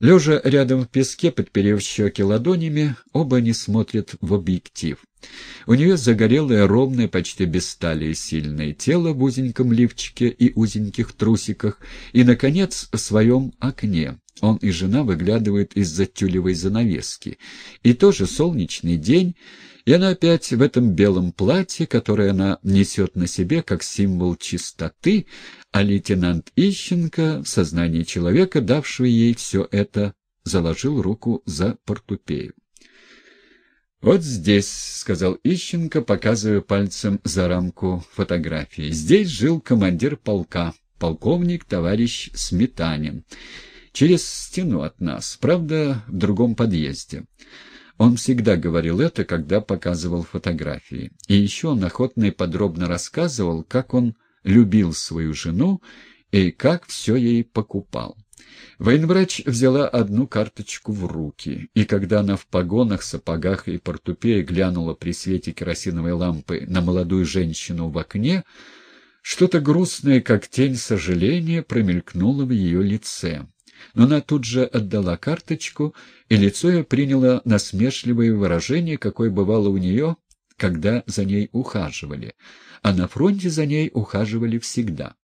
Лежа рядом в песке, подперев щеки ладонями, оба они смотрят в объектив. У нее загорелое, ровное, почти без стали и сильное тело в узеньком лифчике и узеньких трусиках, и, наконец, в своем окне. Он и жена выглядывают из-за тюлевой занавески. И тоже солнечный день, и она опять в этом белом платье, которое она несет на себе как символ чистоты, а лейтенант Ищенко в сознании человека, давшего ей все это, заложил руку за портупею. «Вот здесь», — сказал Ищенко, показывая пальцем за рамку фотографии, — «здесь жил командир полка, полковник товарищ Сметанин, через стену от нас, правда, в другом подъезде». Он всегда говорил это, когда показывал фотографии. И еще он охотно и подробно рассказывал, как он любил свою жену и как все ей покупал. Военврач взяла одну карточку в руки, и когда она в погонах, сапогах и портупее глянула при свете керосиновой лампы на молодую женщину в окне, что-то грустное, как тень сожаления, промелькнуло в ее лице. Но она тут же отдала карточку, и лицо ее приняло насмешливое выражение, какое бывало у нее, когда за ней ухаживали, а на фронте за ней ухаживали всегда.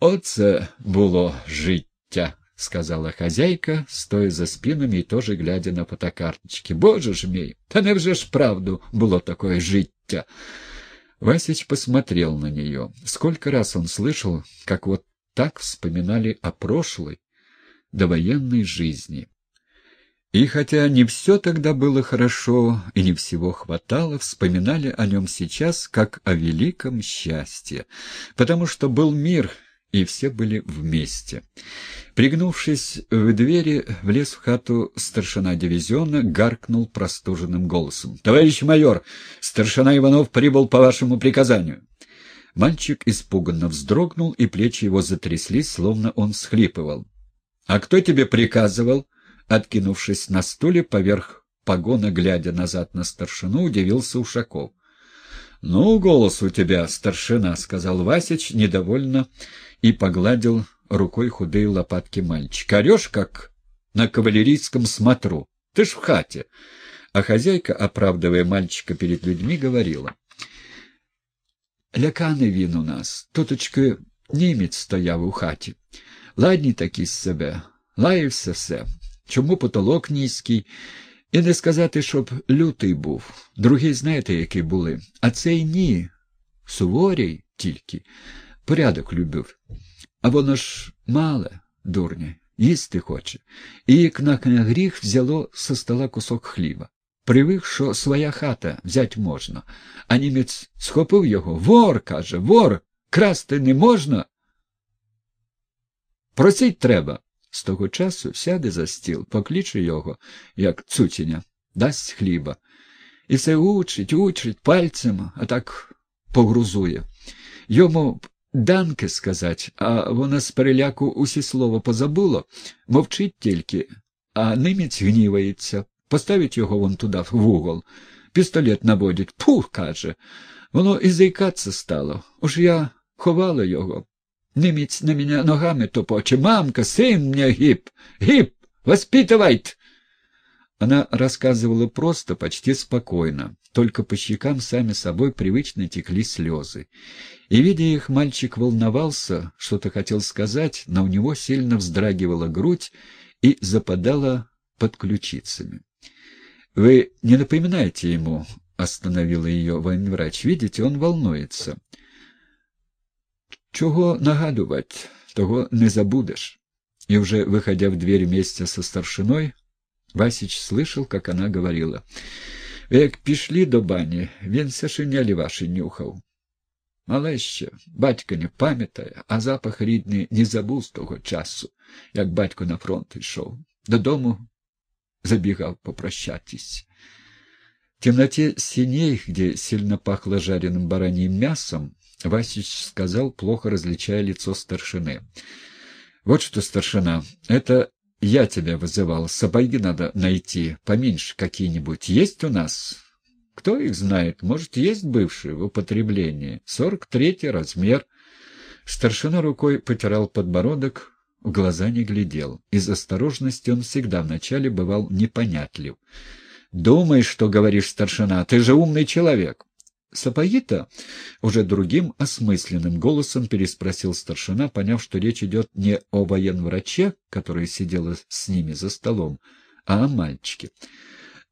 «Оце було життя», — сказала хозяйка, стоя за спинами и тоже глядя на фотокарточки. «Боже ж мій, та невже ж правду було такое життя?» Васич посмотрел на нее. Сколько раз он слышал, как вот так вспоминали о прошлой, довоенной жизни. И хотя не все тогда было хорошо и не всего хватало, вспоминали о нем сейчас как о великом счастье, потому что был мир, и все были вместе. Пригнувшись в двери, влез в хату старшина дивизиона, гаркнул простуженным голосом. — Товарищ майор, старшина Иванов прибыл по вашему приказанию. Мальчик испуганно вздрогнул, и плечи его затряслись, словно он схлипывал. — А кто тебе приказывал? Откинувшись на стуле, поверх погона, глядя назад на старшину, удивился Ушаков. — Ну, голос у тебя, старшина, — сказал Васич недовольно и погладил рукой худые лопатки мальчика. — Орешь, как на кавалерийском смотру. Ты ж в хате. А хозяйка, оправдывая мальчика перед людьми, говорила. — Ляканий він у нас. Туточки німець стояв у хаті. Ладні такі з себе, лаявся все. Чому потолок низький? І не сказати, щоб лютий був. Другі, знаєте, які були. А цей ні. Суворій тільки. Порядок любив. А воно ж мале, дурне, їсти хоче. І як на гріх взяло со стола кусок хліба. Привик, що своя хата взять можна. А німець схопив його. Вор, каже, вор, красти не можна. Просить треба. З того часу сяде за стіл, покличе його, як цуціня, дасть хліба. І все учить, учить пальцем, а так погрузує. Йому данки сказать, а вона з переляку усі слова позабуло, мовчить тільки, а немець гнівається, поставить його вон туди в угол, пістолет наводить, пух, каже. Воно і заїкаться стало. Уж я ховала його. Немец на меня ногами топоче. «Мамка, сын мне гиб! Гиб! Воспитывает!» Она рассказывала просто, почти спокойно, только по щекам сами собой привычно текли слезы. И, видя их, мальчик волновался, что-то хотел сказать, но у него сильно вздрагивала грудь и западала под ключицами. «Вы не напоминаете ему?» — остановила ее военврач. «Видите, он волнуется». Чего нагадывать, того не забудешь. И уже выходя в дверь вместе со старшиной, Васич слышал, как она говорила. Як пішли до бані, він все шинелі ваші нюхав. Але ще батько не пам'ятає, а запах рідний не забув з того часу, як батько на фронт йшов. Додому забігав попрощатись. В темноте синей, где сильно пахло жареным бараньим мясом, Васич сказал, плохо различая лицо старшины. — Вот что, старшина, это я тебя вызывал. Сапоги надо найти, поменьше какие-нибудь. Есть у нас? Кто их знает? Может, есть бывшие в употреблении. Сорок третий размер. Старшина рукой потирал подбородок, в глаза не глядел. Из осторожности он всегда вначале бывал непонятлив. «Думай, что говоришь, старшина, ты же умный человек!» «Сапоги-то?» — уже другим осмысленным голосом переспросил старшина, поняв, что речь идет не о военвраче, который сидела с ними за столом, а о мальчике.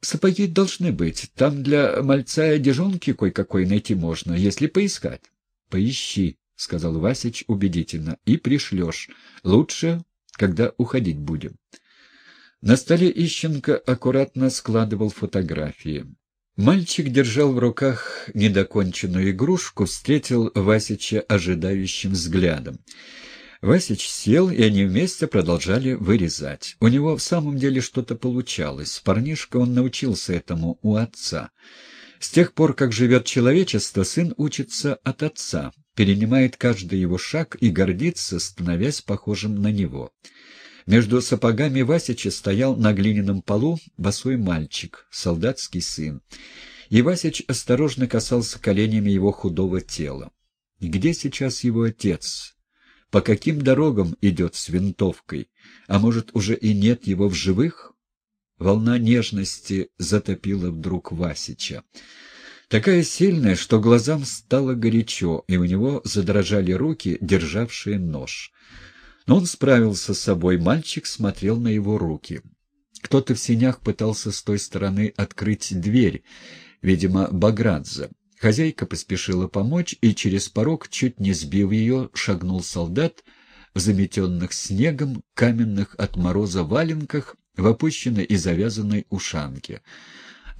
«Сапоги должны быть. Там для мальца и одежонки кое-какой найти можно, если поискать». «Поищи», — сказал Васич убедительно, — «и пришлешь. Лучше, когда уходить будем». На столе Ищенко аккуратно складывал фотографии. Мальчик держал в руках недоконченную игрушку, встретил Васича ожидающим взглядом. Васич сел, и они вместе продолжали вырезать. У него в самом деле что-то получалось. Парнишка он научился этому у отца. С тех пор, как живет человечество, сын учится от отца, перенимает каждый его шаг и гордится, становясь похожим на него. Между сапогами Васича стоял на глиняном полу босой мальчик, солдатский сын. И Васич осторожно касался коленями его худого тела. Где сейчас его отец? По каким дорогам идет с винтовкой? А может, уже и нет его в живых? Волна нежности затопила вдруг Васича. Такая сильная, что глазам стало горячо, и у него задрожали руки, державшие нож. Но он справился с собой, мальчик смотрел на его руки. Кто-то в синях пытался с той стороны открыть дверь, видимо, Баградзе. Хозяйка поспешила помочь, и через порог, чуть не сбив ее, шагнул солдат в заметенных снегом, каменных от мороза валенках, в опущенной и завязанной ушанке.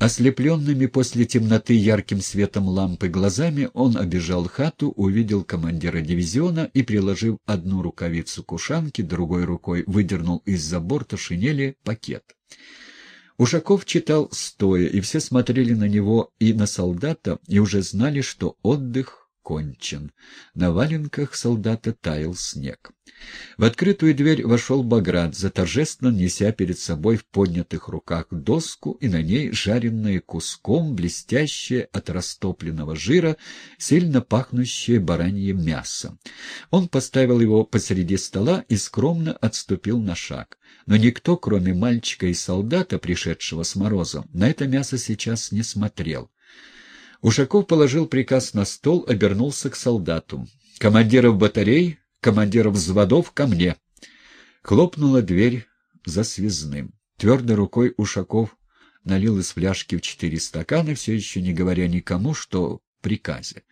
Ослепленными после темноты ярким светом лампы глазами он обежал хату, увидел командира дивизиона и, приложив одну рукавицу к ушанке, другой рукой выдернул из-за борта шинели пакет. Ушаков читал стоя, и все смотрели на него и на солдата, и уже знали, что отдых кончен. На валенках солдата таял снег. В открытую дверь вошел Баграт, заторжественно неся перед собой в поднятых руках доску и на ней жареное куском, блестящее от растопленного жира, сильно пахнущее баранье мясо. Он поставил его посреди стола и скромно отступил на шаг. Но никто, кроме мальчика и солдата, пришедшего с морозом, на это мясо сейчас не смотрел. Ушаков положил приказ на стол, обернулся к солдату. «Командиров батарей, командиров взводов ко мне!» Хлопнула дверь за связным. Твердой рукой Ушаков налил из фляжки в четыре стакана, все еще не говоря никому, что приказе.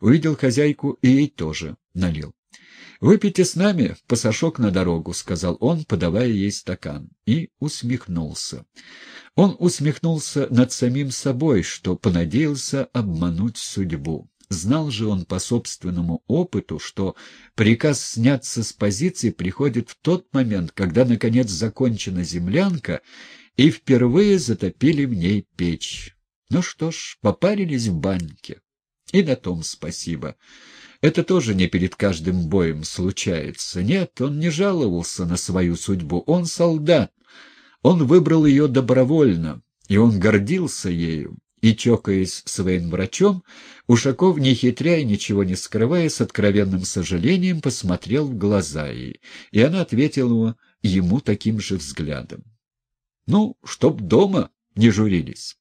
Увидел хозяйку и ей тоже налил. «Выпейте с нами пасашок на дорогу», — сказал он, подавая ей стакан, и усмехнулся. Он усмехнулся над самим собой, что понадеялся обмануть судьбу. Знал же он по собственному опыту, что приказ сняться с позиции приходит в тот момент, когда, наконец, закончена землянка, и впервые затопили в ней печь. Ну что ж, попарились в баньке. И на том спасибо. Это тоже не перед каждым боем случается. Нет, он не жаловался на свою судьбу. Он солдат. Он выбрал ее добровольно, и он гордился ею. И, чокаясь с военврачом, Ушаков, не хитря и ничего не скрывая, с откровенным сожалением посмотрел в глаза ей, и она ответила ему таким же взглядом. «Ну, чтоб дома не журились».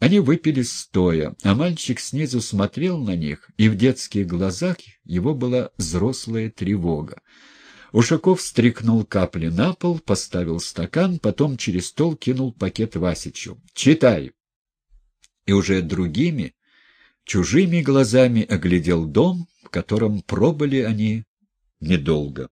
Они выпили стоя, а мальчик снизу смотрел на них, и в детских глазах его была взрослая тревога. Ушаков стряхнул капли на пол, поставил стакан, потом через стол кинул пакет Васичу. «Читай!» И уже другими, чужими глазами оглядел дом, в котором пробыли они недолго.